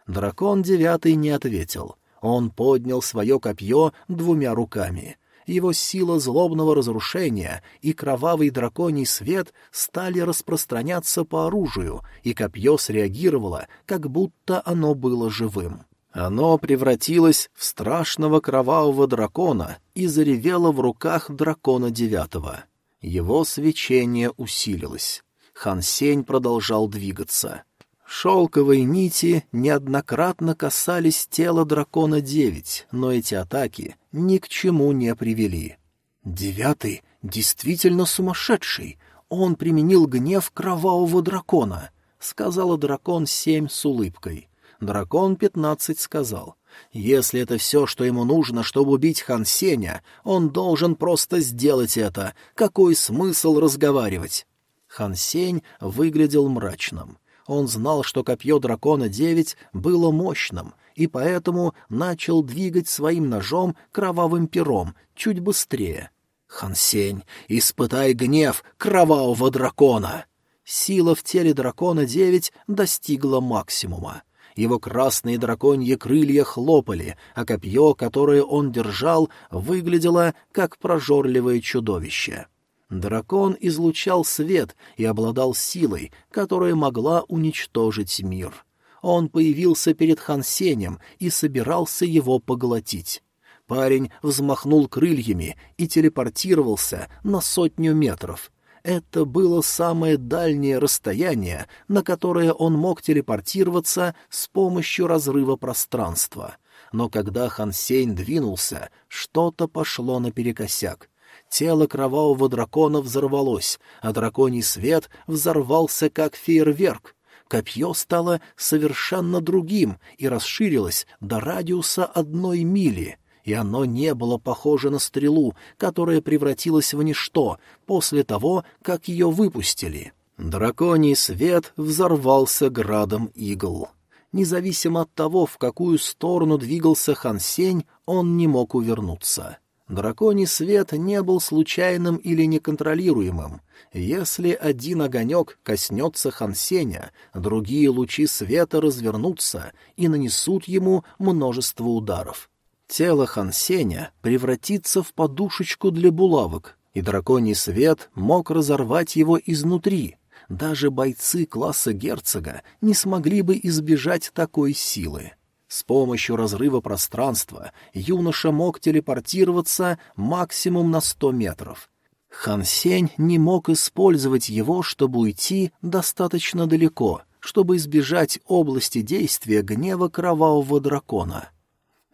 Дракон девятый не ответил — он поднял свое копье двумя руками. Его сила злобного разрушения и кровавый драконий свет стали распространяться по оружию, и копье среагировало, как будто оно было живым. Оно превратилось в страшного кровавого дракона и заревело в руках дракона девятого. Его свечение усилилось. Хансень продолжал двигаться. Шелковые нити неоднократно касались тела дракона-9, но эти атаки ни к чему не привели. Девятый действительно сумасшедший. Он применил гнев кровавого дракона, — сказала дракон-7 с улыбкой. Дракон-15 сказал, «Если это все, что ему нужно, чтобы убить Хан Сеня, он должен просто сделать это. Какой смысл разговаривать?» Хан Сень выглядел мрачным. Он знал, что копье дракона-9 было мощным, и поэтому начал двигать своим ножом кровавым пером чуть быстрее. «Хансень, испытай гнев кровавого дракона!» Сила в теле дракона-9 достигла максимума. Его красные драконьи крылья хлопали, а копье, которое он держал, выглядело как прожорливое чудовище. Дракон излучал свет и обладал силой, которая могла уничтожить мир. Он появился перед Хансенем и собирался его поглотить. Парень взмахнул крыльями и телепортировался на сотню метров. Это было самое дальнее расстояние, на которое он мог телепортироваться с помощью разрыва пространства. Но когда Хансень двинулся, что-то пошло наперекосяк. Тело кровавого дракона взорвалось, а драконий свет взорвался как фейерверк. Копье стало совершенно другим и расширилось до радиуса одной мили, и оно не было похоже на стрелу, которая превратилась в ничто после того, как ее выпустили. Драконий свет взорвался градом игл. Независимо от того, в какую сторону двигался Хансень, он не мог увернуться. Драконий свет не был случайным или неконтролируемым. Если один огонек коснется Хансеня, другие лучи света развернутся и нанесут ему множество ударов. Тело Хансеня превратится в подушечку для булавок, и драконий свет мог разорвать его изнутри. Даже бойцы класса герцога не смогли бы избежать такой силы. С помощью разрыва пространства юноша мог телепортироваться максимум на сто метров. Хан Сень не мог использовать его, чтобы уйти достаточно далеко, чтобы избежать области действия гнева кровавого дракона.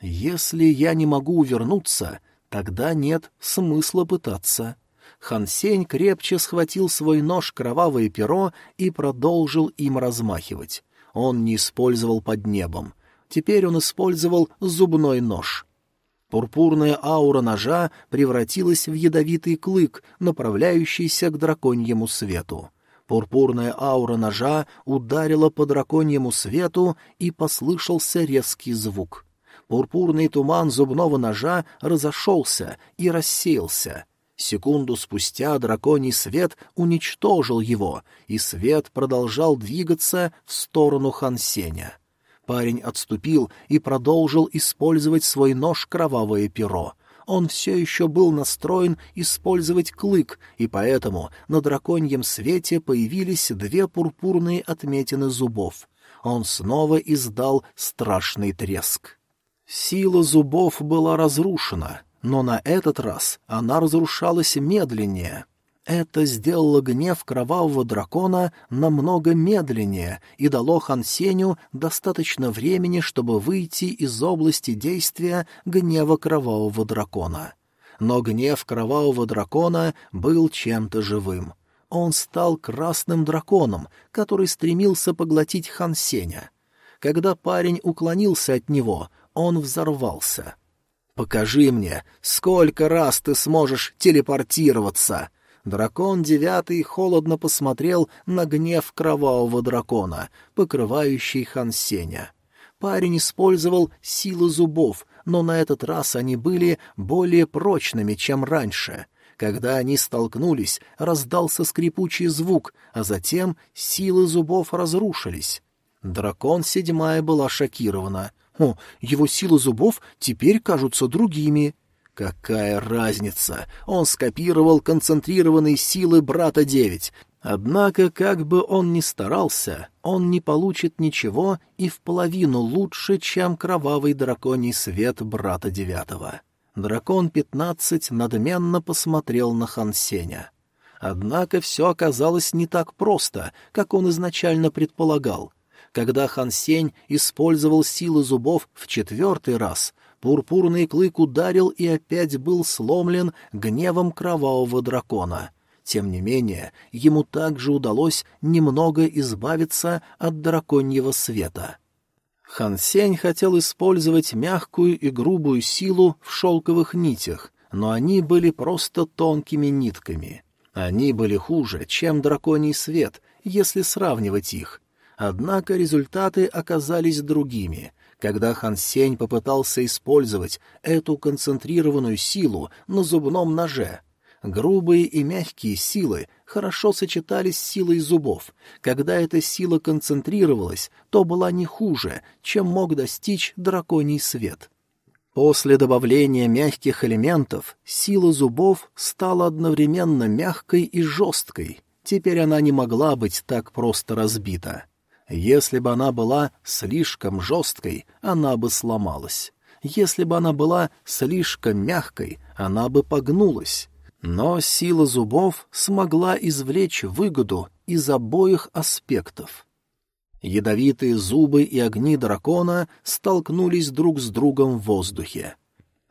Если я не могу увернуться, тогда нет смысла пытаться. Хан Сень крепче схватил свой нож кровавое перо и продолжил им размахивать. Он не использовал под небом — Теперь он использовал зубной нож. Пурпурная аура ножа превратилась в ядовитый клык, направляющийся к драконьему свету. Пурпурная аура ножа ударила по драконьему свету, и послышался резкий звук. Пурпурный туман зубного ножа разошелся и рассеялся. Секунду спустя драконий свет уничтожил его, и свет продолжал двигаться в сторону Хансеня. Парень отступил и продолжил использовать свой нож кровавое перо. Он все еще был настроен использовать клык, и поэтому на драконьем свете появились две пурпурные отметины зубов. Он снова издал страшный треск. Сила зубов была разрушена, но на этот раз она разрушалась медленнее — это сделало гнев кровавого дракона намного медленнее и дало Хансеню достаточно времени, чтобы выйти из области действия гнева кровавого дракона. Но гнев кровавого дракона был чем-то живым. Он стал красным драконом, который стремился поглотить Хансеня. Когда парень уклонился от него, он взорвался. «Покажи мне, сколько раз ты сможешь телепортироваться!» Дракон девятый холодно посмотрел на гнев кровавого дракона, покрывающий Хансеня. Парень использовал силы зубов, но на этот раз они были более прочными, чем раньше. Когда они столкнулись, раздался скрипучий звук, а затем силы зубов разрушились. Дракон седьмая была шокирована. О, его силы зубов теперь кажутся другими. Какая разница? Он скопировал концентрированные силы брата девять. Однако, как бы он ни старался, он не получит ничего и в половину лучше, чем кровавый драконий свет брата девятого. Дракон пятнадцать надменно посмотрел на Хансеня. Однако все оказалось не так просто, как он изначально предполагал. Когда Хансень использовал силы зубов в четвертый раз, Пурпурный клык ударил и опять был сломлен гневом кровавого дракона. Тем не менее, ему также удалось немного избавиться от драконьего света. Хан Сень хотел использовать мягкую и грубую силу в шелковых нитях, но они были просто тонкими нитками. Они были хуже, чем драконий свет, если сравнивать их. Однако результаты оказались другими. Когда Хан Сень попытался использовать эту концентрированную силу на зубном ноже — Грубые и мягкие силы хорошо сочетались с силой зубов. Когда эта сила концентрировалась, то была не хуже, чем мог достичь драконий свет. После добавления мягких элементов сила зубов стала одновременно мягкой и жесткой. Теперь она не могла быть так просто разбита. Если бы она была слишком жесткой, она бы сломалась. Если бы она была слишком мягкой, она бы погнулась. Но сила зубов смогла извлечь выгоду из обоих аспектов. Ядовитые зубы и огни дракона столкнулись друг с другом в воздухе.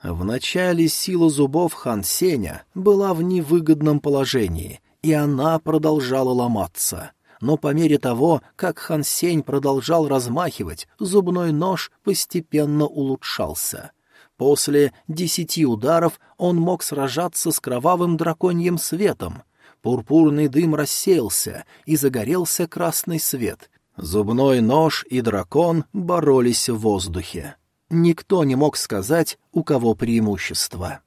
Вначале сила зубов Хан Сеня была в невыгодном положении, и она продолжала ломаться. Но по мере того, как Хан Сень продолжал размахивать, зубной нож постепенно улучшался — После десяти ударов он мог сражаться с кровавым драконьим светом. Пурпурный дым рассеялся, и загорелся красный свет. Зубной нож и дракон боролись в воздухе. Никто не мог сказать, у кого преимущество.